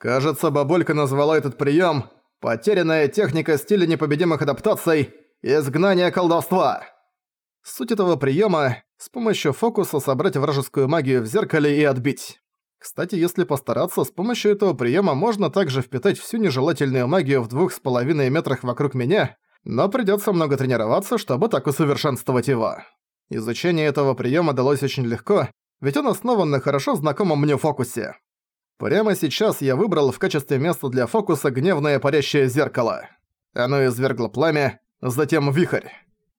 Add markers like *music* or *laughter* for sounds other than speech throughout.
Кажется, бабулька назвала этот прием «Потерянная техника стиля непобедимых адаптаций. Изгнание колдовства». Суть этого приема – с помощью фокуса собрать вражескую магию в зеркале и отбить. Кстати, если постараться, с помощью этого приема можно также впитать всю нежелательную магию в двух с половиной метрах вокруг меня, но придется много тренироваться, чтобы так усовершенствовать его. Изучение этого приема далось очень легко, ведь он основан на хорошо знакомом мне фокусе. Прямо сейчас я выбрал в качестве места для фокуса гневное парящее зеркало. Оно извергло пламя, затем вихрь.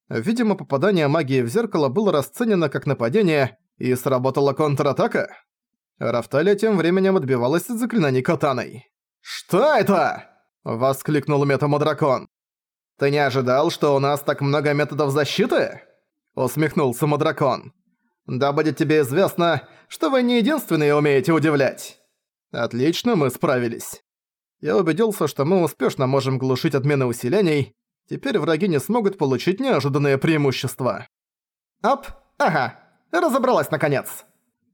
Видимо, попадание магии в зеркало было расценено как нападение, и сработала контратака. Рафталия тем временем отбивалась от заклинаний катаной. «Что это?» – воскликнул метамодракон. «Ты не ожидал, что у нас так много методов защиты?» – усмехнулся Мадракон. «Да будет тебе известно, что вы не единственные умеете удивлять». Отлично, мы справились. Я убедился, что мы успешно можем глушить отмены усилений. Теперь враги не смогут получить неожиданное преимущество. Ап, ага, разобралась наконец.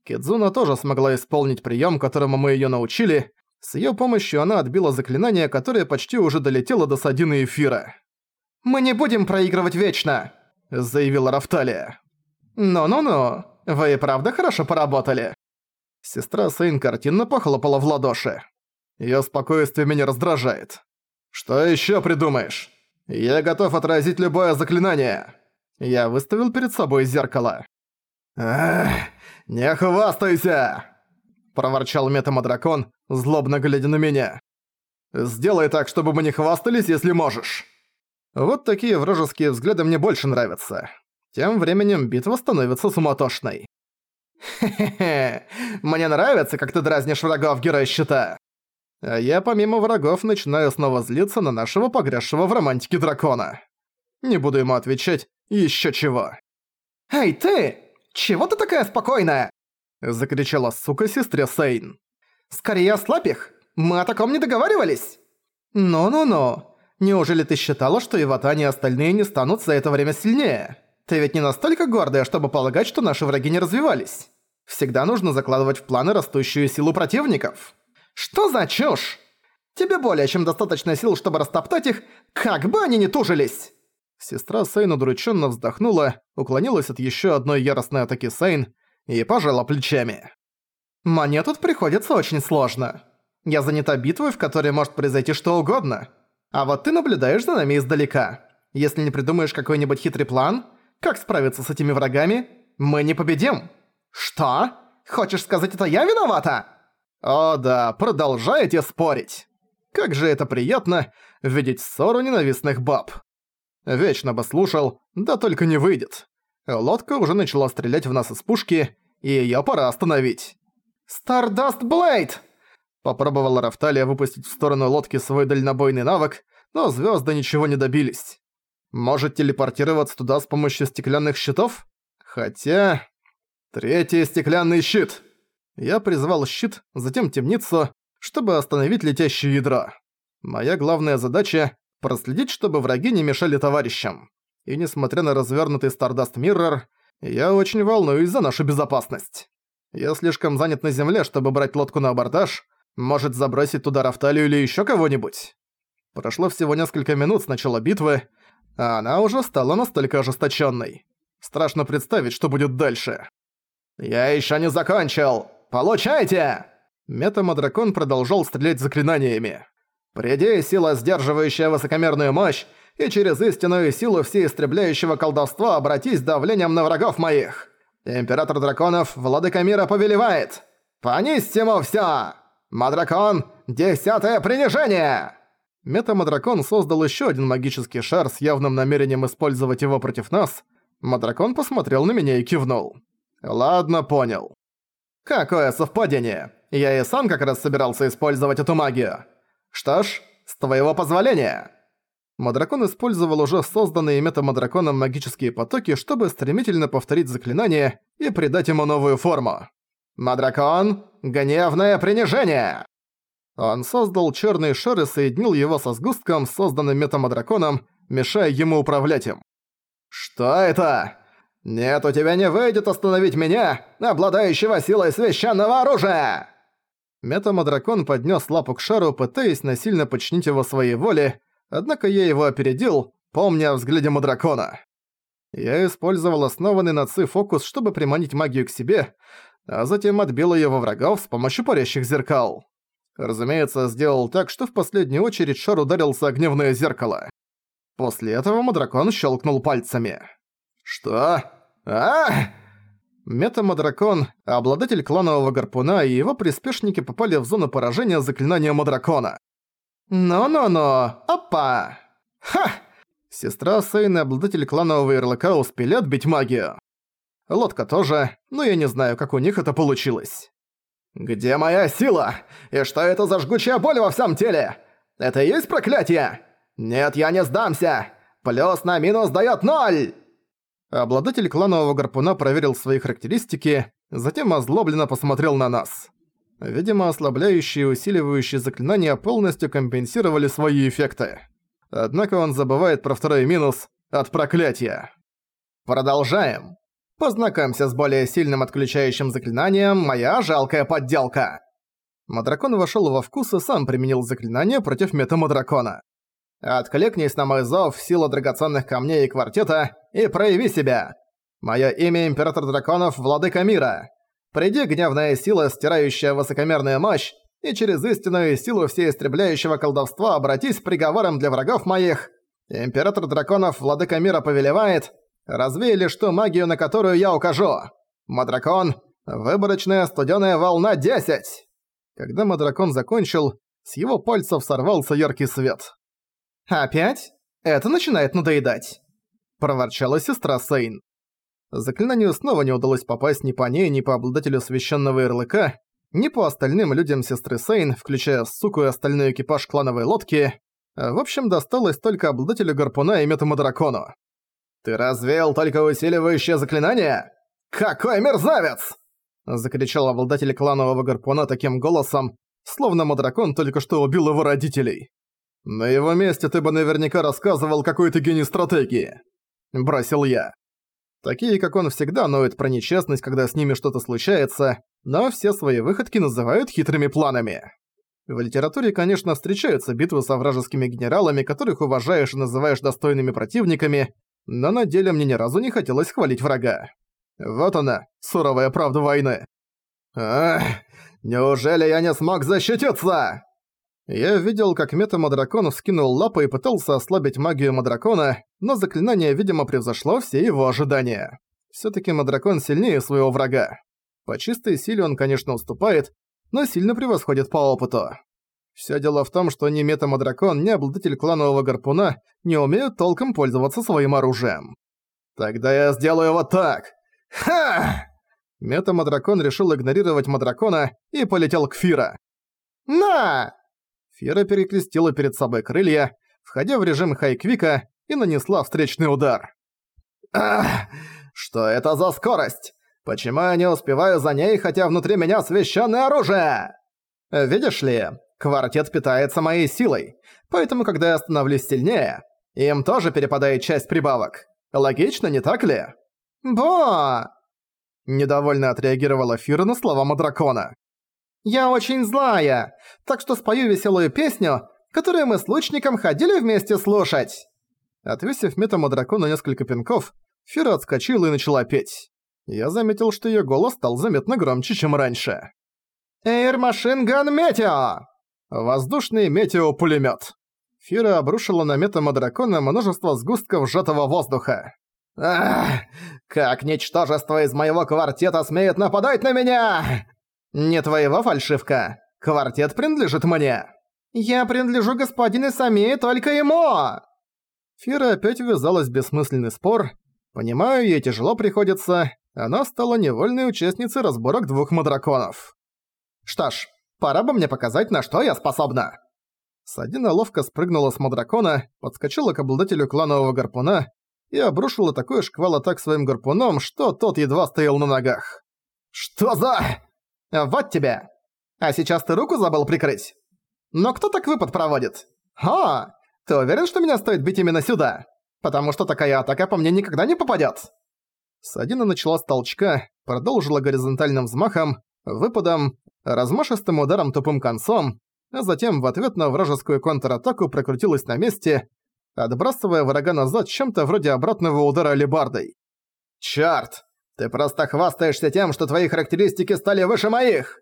Кидзуна тоже смогла исполнить прием, которому мы ее научили. С ее помощью она отбила заклинание, которое почти уже долетело до Садины Эфира. «Мы не будем проигрывать вечно!» – заявила Рафталия. «Ну-ну-ну, вы и правда хорошо поработали. Сестра Сейн картинно похлопала в ладоши. Её спокойствие меня раздражает. «Что ещё придумаешь? Я готов отразить любое заклинание!» Я выставил перед собой зеркало. «Эх, не хвастайся!» Проворчал метамодракон, злобно глядя на меня. «Сделай так, чтобы мы не хвастались, если можешь!» Вот такие вражеские взгляды мне больше нравятся. Тем временем битва становится суматошной. Хе-хе-хе, *laughs* мне нравится, как ты дразнишь врагов, герой щита. А я помимо врагов начинаю снова злиться на нашего погрязшего в романтике дракона. Не буду ему отвечать, еще чего. «Эй, ты! Чего ты такая спокойная?» Закричала сука сестре Сейн. «Скорее ослабь их! Мы о таком не договаривались!» «Ну-ну-ну, неужели ты считала, что Иватани и остальные не станут за это время сильнее?» Ты ведь не настолько гордая, чтобы полагать, что наши враги не развивались. Всегда нужно закладывать в планы растущую силу противников. Что за чушь? Тебе более чем достаточно сил, чтобы растоптать их, как бы они ни тужились!» Сестра Сейн удрученно вздохнула, уклонилась от еще одной яростной атаки Сейн и пожала плечами. «Мне тут приходится очень сложно. Я занята битвой, в которой может произойти что угодно. А вот ты наблюдаешь за нами издалека. Если не придумаешь какой-нибудь хитрый план, как справиться с этими врагами? Мы не победим. Что? Хочешь сказать, это я виновата? О да, продолжаете спорить. Как же это приятно видеть ссору ненавистных баб. Вечно бы слушал, да только не выйдет. Лодка уже начала стрелять в нас из пушки, и её пора остановить. «Стардаст Блейд!» Попробовала Рафталия выпустить в сторону лодки свой дальнобойный навык, но звёзды ничего не добились. Может телепортироваться туда с помощью стеклянных щитов? Хотя... Третий стеклянный щит! Я призвал щит, затем темницу, чтобы остановить летящее ядро. Моя главная задача — проследить, чтобы враги не мешали товарищам. И несмотря на развернутый Stardust Mirror, я очень волнуюсь за нашу безопасность. Я слишком занят на земле, чтобы брать лодку на абордаж, может забросить туда Рафталию или еще кого-нибудь. Прошло всего несколько минут с начала битвы, а она уже стала настолько ожесточенной. Страшно представить, что будет дальше. «Я еще не закончил! Получайте!» Метамодракон продолжал стрелять заклинаниями. «Приди, сила, сдерживающая высокомерную мощь, и через истинную силу всеистребляющего колдовства обратись давлением на врагов моих! Император драконов, владыка мира, повелевает! Понись ему всё! Мадракон, десятое принижение!» Метамадракон создал еще один магический шар с явным намерением использовать его против нас. Мадракон посмотрел на меня и кивнул. «Ладно, понял». «Какое совпадение! Я и сам как раз собирался использовать эту магию. Что ж, с твоего позволения!» Мадракон использовал уже созданные метамадраконом магические потоки, чтобы стремительно повторить заклинание и придать ему новую форму. «Мадракон, гневное принижение!» Он создал черный шар и соединил его со сгустком, созданным метамодраконом, мешая ему управлять им. «Что это? Нет, у тебя не выйдет остановить меня, обладающего силой священного оружия!» Метамодракон поднес лапу к шару, пытаясь насильно подчинить его своей воле, однако я его опередил, помня о взгляде Мадракона. Я использовал основанный на ЦИ фокус, чтобы приманить магию к себе, а затем отбил её во врагов с помощью парящих зеркал. Разумеется, сделал так, что в последнюю очередь шар ударился о гневное зеркало. После этого Мадракон щелкнул пальцами. «Что? А Метамадракон, обладатель кланового гарпуна и его приспешники попали в зону поражения заклинания Мадракона. «Но-но-но! Опа! Ха!» Сестра Сейн и обладатель кланового ярлыка успели отбить магию. Лодка тоже, но я не знаю, как у них это получилось. «Где моя сила? И что это за жгучая боль во всем теле? Это и есть проклятие? Нет, я не сдамся! Плюс на минус даёт ноль!» Обладатель кланового гарпуна проверил свои характеристики, затем озлобленно посмотрел на нас. Видимо, ослабляющие и усиливающие заклинания полностью компенсировали свои эффекты. Однако он забывает про второй минус от проклятия. Продолжаем. Познакомься с более сильным отключающим заклинанием «Моя жалкая подделка». Мадракон вошёл во вкус и сам применил заклинание против метамадракона. «Откликнись на мой зов, сила драгоценных камней и квартета, и прояви себя. Моё имя Император Драконов, Владыка Мира. Приди, гневная сила, стирающая высокомерную мощь, и через истинную силу всеистребляющего колдовства обратись приговором для врагов моих. Император Драконов, Владыка Мира повелевает, Развей лишь ту магию, на которую я укажу. Мадракон, выборочная студеная волна 10!» Когда Мадракон закончил, с его пальцев сорвался яркий свет. «Опять? Это начинает надоедать!» Проворчала сестра Сейн. Заклинанию снова не удалось попасть ни по ней, ни по обладателю священного ярлыка, ни по остальным людям сестры Сейн, включая суку и остальной экипаж клановой лодки. В общем, досталось только обладателю гарпуна и метамадракону. «Ты развеял только усиливающее заклинание? Какой мерзавец!» Закричал обладатель кланового гарпуна таким голосом, словно Мадракон только что убил его родителей. «На его месте ты бы наверняка рассказывал какой-то гений стратегии», — бросил я. Такие, как он, всегда ноют про нечестность, когда с ними что-то случается, но все свои выходки называют хитрыми планами. В литературе, конечно, встречаются битвы со вражескими генералами, которых уважаешь и называешь достойными противниками, но на деле мне ни разу не хотелось хвалить врага. Вот она, суровая правда войны. Ах, неужели я не смог защититься? Я видел, как мета-мадракон вскинул лапы и пытался ослабить магию мадракона, но заклинание, видимо, превзошло все его ожидания. Всё-таки мадракон сильнее своего врага. По чистой силе он, конечно, уступает, но сильно превосходит по опыту. Всё дело в том, что ни Метамодракон, ни обладатель кланового гарпуна не умеют толком пользоваться своим оружием. «Тогда я сделаю вот так! Ха!» Метамодракон решил игнорировать Мадракона и полетел к Фира. «На!» Фира перекрестила перед собой крылья, входя в режим хайквика и нанесла встречный удар. «Ах! Что это за скорость? Почему я не успеваю за ней, хотя внутри меня священное оружие?» «Видишь ли, Квартет питается моей силой, поэтому когда я становлюсь сильнее, им тоже перепадает часть прибавок. Логично, не так ли? Бо! Недовольно отреагировала Фира на слова Мадракона. «Я очень злая, так что спою веселую песню, которую мы с лучником ходили вместе слушать!» Отвесив метаму дракона несколько пинков, Фира отскочила и начала петь. Я заметил, что её голос стал заметно громче, чем раньше. «Эйр Машин Ган Метео!» Воздушный метеопулемёт. Фира обрушила на метамодракона множество сгустков сжатого воздуха. «Ах, как ничтожество из моего квартета смеет нападать на меня!» «Не твоего, фальшивка. Квартет принадлежит мне». «Я принадлежу господину Сами только ему!» Фира опять ввязалась в бессмысленный спор. Понимаю, ей тяжело приходится. Она стала невольной участницей разборок двух мадраконов. Что ж, Пора бы мне показать, на что я способна!» Садина ловко спрыгнула с Мадракона, подскочила к обладателю кланового гарпуна и обрушила такой шквал атак своим гарпуном, что тот едва стоял на ногах. «Что за...» «Вот тебе! А сейчас ты руку забыл прикрыть? Но кто так выпад проводит? О, ты уверен, что меня стоит бить именно сюда? Потому что такая атака по мне никогда не попадёт!» Садина начала с толчка, продолжила горизонтальным взмахом, выпадом, размашистым ударом тупым концом, а затем в ответ на вражескую контратаку прокрутилась на месте, отбрасывая врага назад чем-то вроде обратного удара алебардой. «Чёрт! Ты просто хвастаешься тем, что твои характеристики стали выше моих!»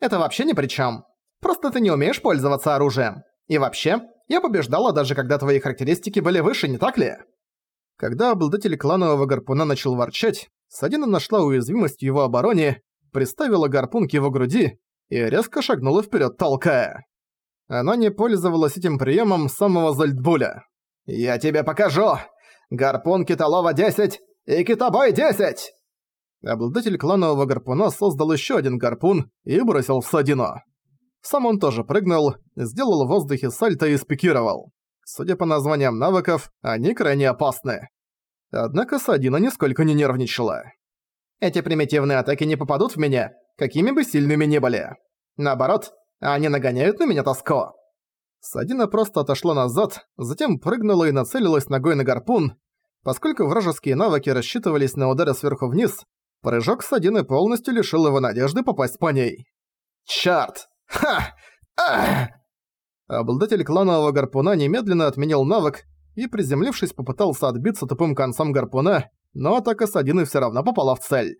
«Это вообще ни при чем. Просто ты не умеешь пользоваться оружием. И вообще, я побеждала даже когда твои характеристики были выше, не так ли?» Когда обладатель кланового гарпуна начал ворчать, Садина нашла уязвимость в его обороне, приставила гарпун к его груди и резко шагнула вперед, толкая. Она не пользовалась этим приемом самого Зальдбуля. «Я тебе покажу! Гарпун Киталова 10 и Китобой 10!» Обладатель кланового гарпуна создал еще один гарпун и бросил в Садину. Сам он тоже прыгнул, сделал в воздухе сальто и спикировал. Судя по названиям навыков, они крайне опасны. Однако Садина нисколько не нервничала. Эти примитивные атаки не попадут в меня, какими бы сильными ни были. Наоборот, они нагоняют на меня тоску. Садина просто отошла назад, затем прыгнула и нацелилась ногой на гарпун. Поскольку вражеские навыки рассчитывались на удары сверху вниз, прыжок Садины полностью лишил его надежды попасть по ней. «Чёрт! Ха! Ах!» Обладатель кланового гарпуна немедленно отменил навык и, приземлившись, попытался отбиться тупым концом гарпуна, но атака Садины всё равно попала в цель.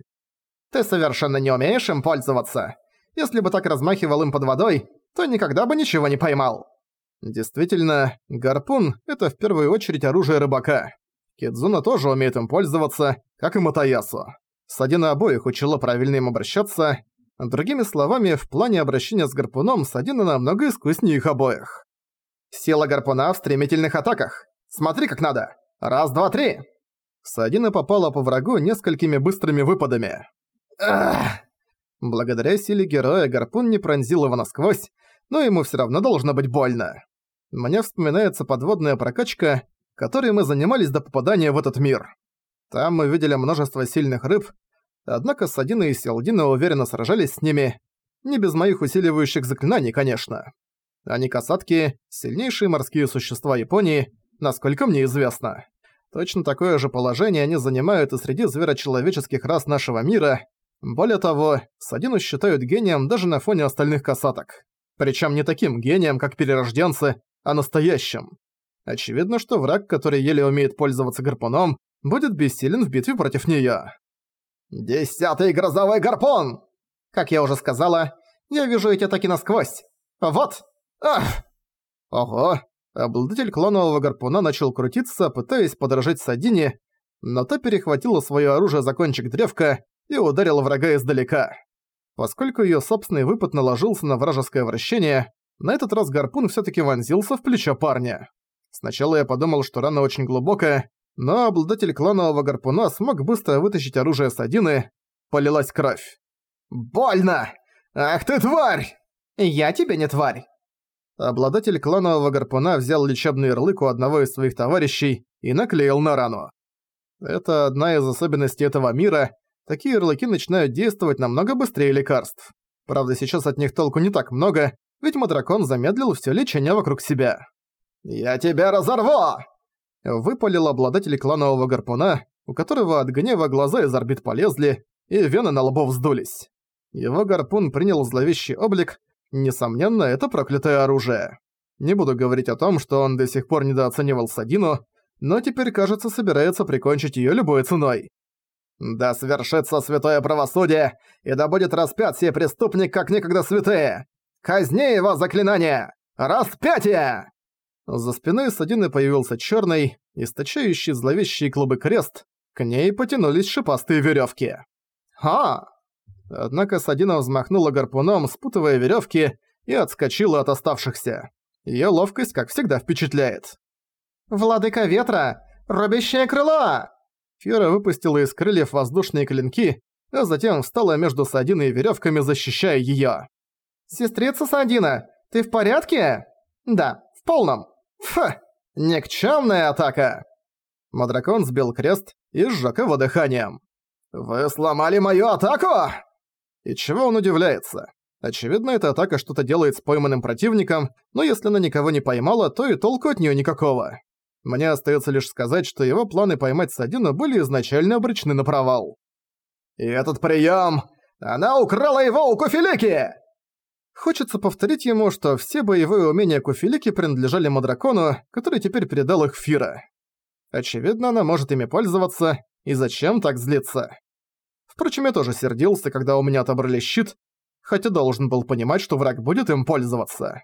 «Ты совершенно не умеешь им пользоваться. Если бы так размахивал им под водой, то никогда бы ничего не поймал». Действительно, гарпун — это в первую очередь оружие рыбака. Кидзуна тоже умеет им пользоваться, как и Матаясу. Садина обоих учила правильно им обращаться, Другими словами, в плане обращения с гарпуном Садина намного искуснее их обоих. Сила гарпуна в стремительных атаках. Смотри как надо. Раз, два, три. Садина попала по врагу несколькими быстрыми выпадами. Ах! Благодаря силе героя гарпун не пронзил его насквозь, но ему всё равно должно быть больно. Мне вспоминается подводная прокачка, которой мы занимались до попадания в этот мир. Там мы видели множество сильных рыб, Однако Садина и Селдина уверенно сражались с ними, не без моих усиливающих заклинаний, конечно. Они касатки – сильнейшие морские существа Японии, насколько мне известно. Точно такое же положение они занимают и среди зверочеловеческих рас нашего мира. Более того, Садину считают гением даже на фоне остальных касаток. Причем не таким гением, как перерожденцы, а настоящим. Очевидно, что враг, который еле умеет пользоваться гарпуном, будет бессилен в битве против неё. «Десятый грозовой гарпун!» Как я уже сказала, я вижу эти атаки насквозь. Вот! Ах! Ого! Обладатель клонового гарпуна начал крутиться, пытаясь подражать Садине, но та перехватила своё оружие за кончик древка и ударила врага издалека. Поскольку её собственный выпад наложился на вражеское вращение, на этот раз гарпун всё-таки вонзился в плечо парня. Сначала я подумал, что рана очень глубокая, но обладатель кланового гарпуна смог быстро вытащить оружие Садины. Полилась кровь. «Больно! Ах ты тварь!» «Я тебе не тварь!» Обладатель кланового гарпуна взял лечебный ярлык у одного из своих товарищей и наклеил на рану. Это одна из особенностей этого мира. Такие ярлыки начинают действовать намного быстрее лекарств. Правда, сейчас от них толку не так много, ведь Мадракон замедлил все лечение вокруг себя. «Я тебя разорву!» Выпалил обладатель кланового гарпуна, у которого от гнева глаза из орбит полезли, и вены на лбу вздулись. Его гарпун принял зловещий облик, несомненно, это проклятое оружие. Не буду говорить о том, что он до сих пор недооценивал Садину, но теперь, кажется, собирается прикончить её любой ценой. «Да свершится святое правосудие, и да будет распят сей преступник, как некогда святые! Казни его заклинание! Распятие!» За спиной Садины появился черный, источающий зловещие клубы крест, к ней потянулись шипастые веревки. «Ха!» Однако Садина взмахнула гарпуном, спутывая веревки, и отскочила от оставшихся. Ее ловкость, как всегда, впечатляет. «Владыка ветра! Рубящее крыло!» Фьора выпустила из крыльев воздушные клинки, а затем встала между Садиной и веревками, защищая ее. «Сестрица Садина, ты в порядке?» «Да, в полном. Фа! Никчёмная атака!» Мадракон сбил крест и сжёг его дыханием. «Вы сломали мою атаку!» И чего он удивляется? Очевидно, эта атака что-то делает с пойманным противником, но если она никого не поймала, то и толку от неё никакого. Мне остаётся лишь сказать, что его планы поймать Садину были изначально обречены на провал. «И этот приём! Она украла его у Кофелики!» Хочется повторить ему, что все боевые умения Куфилики принадлежали Мадракону, который теперь передал их Фира. Очевидно, она может ими пользоваться, и зачем так злиться? Впрочем, я тоже сердился, когда у меня отобрали щит, хотя должен был понимать, что враг будет им пользоваться.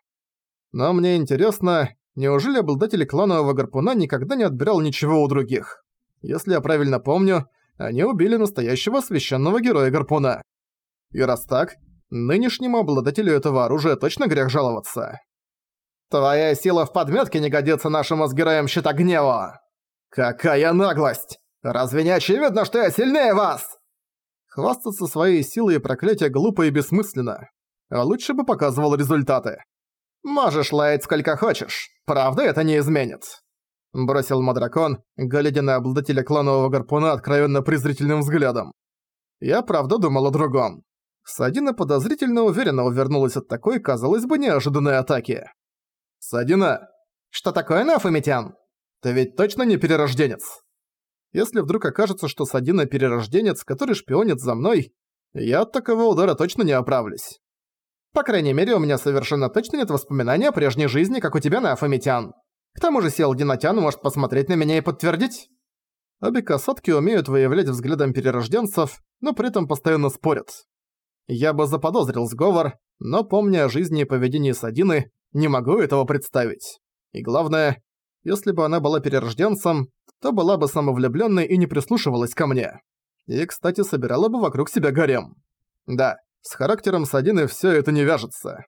Но мне интересно, неужели обладатель кланового гарпуна никогда не отбирал ничего у других? Если я правильно помню, они убили настоящего священного героя гарпуна. И раз так, нынешнему обладателю этого оружия точно грех жаловаться. «Твоя сила в подметке не годится нашему с героем щита гнева!» «Какая наглость! Разве не очевидно, что я сильнее вас?» Хвастаться своей силой и проклятие глупо и бессмысленно. А лучше бы показывал результаты. «Можешь лаять сколько хочешь. Правда это не изменит?» Бросил Мадракон, глядя на обладателя кланового гарпуна откровенно презрительным взглядом. Я правда думал о другом. Садина подозрительно уверенно увернулась от такой, казалось бы, неожиданной атаки. «Садина!» «Что такое, Нафамитян?» Ты ведь точно не перерожденец? Если вдруг окажется, что Садина перерожденец, который шпионит за мной, я от такого удара точно не оправлюсь. По крайней мере, у меня совершенно точно нет воспоминаний о прежней жизни, как у тебя на Афамитян. К тому же Сел Динатян может посмотреть на меня и подтвердить. Обе касатки умеют выявлять взглядом перерожденцев, но при этом постоянно спорят. Я бы заподозрил сговор, но помня о жизни и поведении Садины, не могу этого представить. И главное, если бы она была перерожденцем, то была бы самовлюблённой и не прислушивалась ко мне. И, кстати, собирала бы вокруг себя гарем. Да, с характером Садины всё это не вяжется.